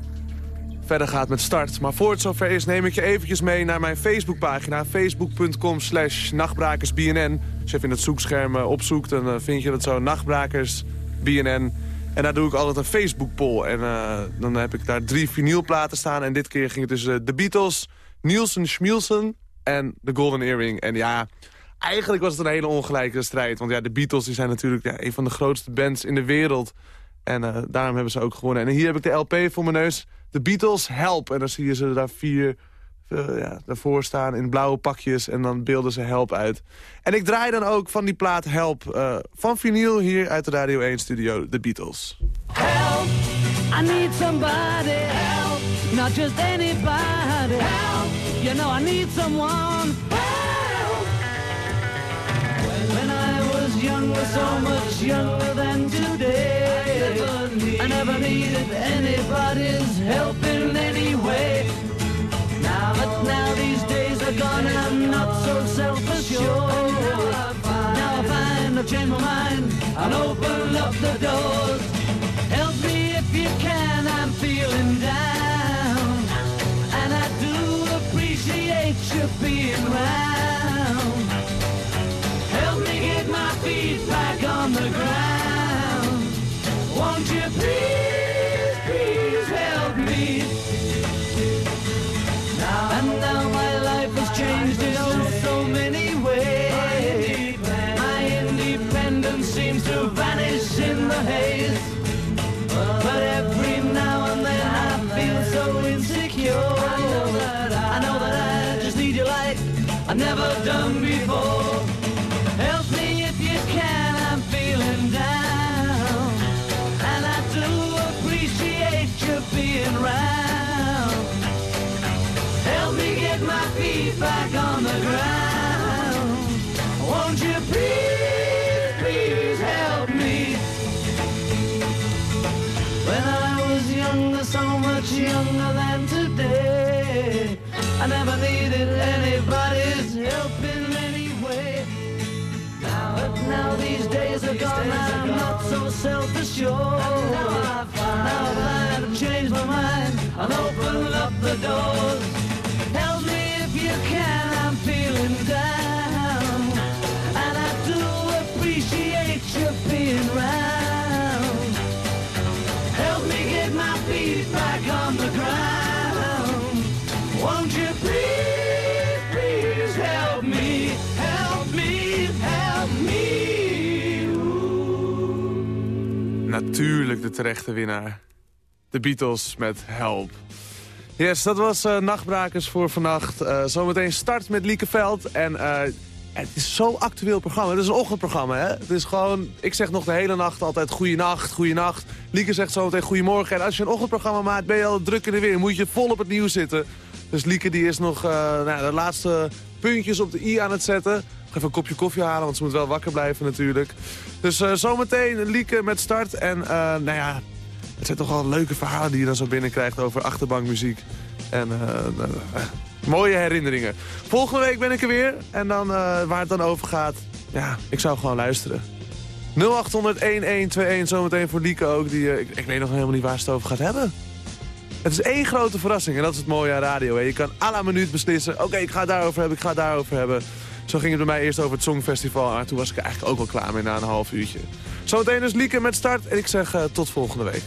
verder gaat met start. Maar voor het zover is, neem ik je eventjes mee naar mijn Facebookpagina. Facebook.com slash nachtbrakersbnn. Als je even in het zoekscherm eh, opzoekt, dan vind je dat zo. Nachtbrakersbnn. En daar doe ik altijd een Facebook-poll. En eh, dan heb ik daar drie vinylplaten staan. En dit keer ging het tussen The Beatles, Nielsen Schmielsen en The Golden Earring. En ja, eigenlijk was het een hele ongelijke strijd. Want ja, de Beatles die zijn natuurlijk ja, een van de grootste bands in de wereld. En eh, daarom hebben ze ook gewonnen. En hier heb ik de LP voor mijn neus. The Beatles Help. En dan zie je ze daar vier eh, ja, daarvoor staan in blauwe pakjes. En dan beelden ze Help uit. En ik draai dan ook van die plaat Help eh, van vinyl hier uit de Radio 1 studio. The Beatles. Help! I need somebody help, not just anybody help. You know I need someone help. When I was younger, so much younger than today, I never needed anybody's help in any way. Now, but now these days are gone and I'm not so self-assured. Now I find I've changed my mind and open up the doors. Help me if you can, I'm feeling down. And I do appreciate you being round. Help me get my feet days are gone, I'm not so self-assured. Now I've changed my mind, I'll open up the doors. Natuurlijk de terechte winnaar. De Beatles met Help. Yes, dat was eh, Nachtbrakers voor vannacht. Eh, zometeen start met Liekeveld. En eh, het is zo'n actueel programma. Het is een ochtendprogramma, hè? Het is gewoon... Ik zeg nog de hele nacht altijd goeienacht, goeienacht. Lieke zegt zometeen goedemorgen. En als je een ochtendprogramma maakt, ben je al druk in de weer. Moet je vol op het nieuws zitten. Dus Lieke die is nog nou, de laatste puntjes op de i aan het zetten. Even een kopje koffie halen, want ze moet wel wakker blijven natuurlijk. Dus eh, zometeen Lieke met start. En eh, nou ja, het zijn toch wel leuke verhalen die je dan zo binnenkrijgt over achterbankmuziek. En eh, mooie herinneringen. Volgende week ben ik er weer. En dan, waar het dan over gaat, ja, ik zou gewoon luisteren. 0800-1121, zometeen voor Lieke ook. Die, ik, ik weet nog helemaal niet waar ze het over gaat hebben. Het is één grote verrassing en dat is het mooie aan radio. Hè. Je kan à la minuut beslissen, oké, ik ga het daarover hebben, ik ga het daarover hebben. Zo ging het bij mij eerst over het Songfestival, maar toen was ik er eigenlijk ook wel klaar mee na een half uurtje. Zometeen dus Lieke met start en ik zeg eh, tot volgende week.